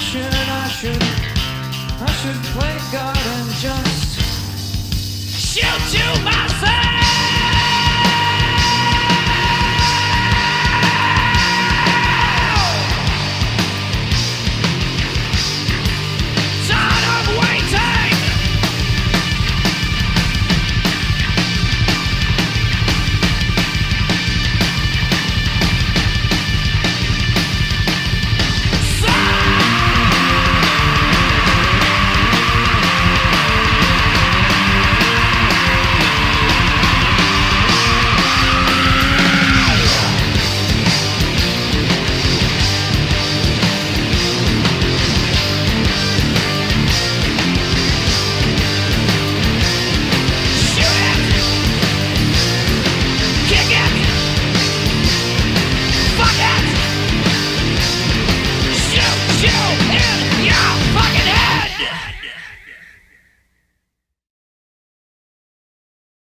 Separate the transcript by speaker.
Speaker 1: should, I should, I should play God and just shoot you myself.